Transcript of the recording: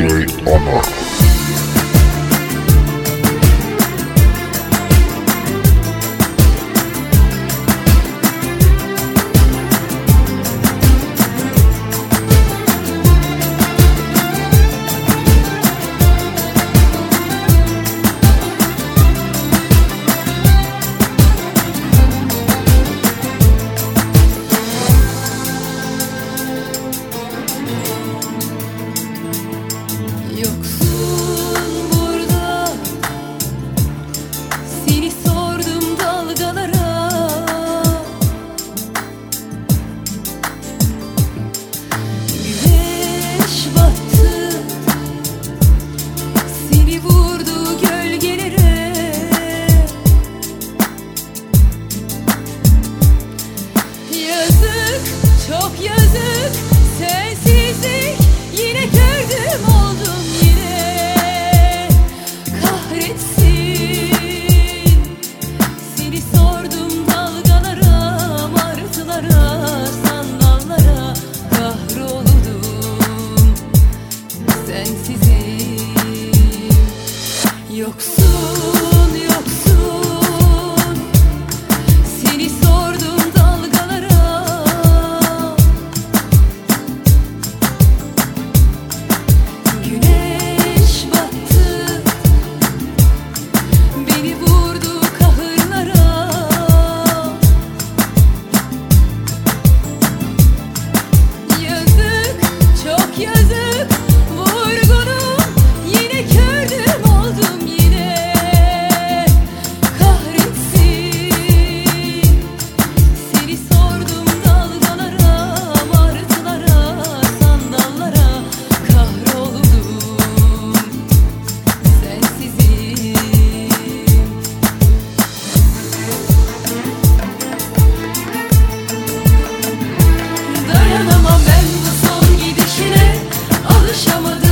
DJ Honor. Çok yazık. Sen Yaşamadım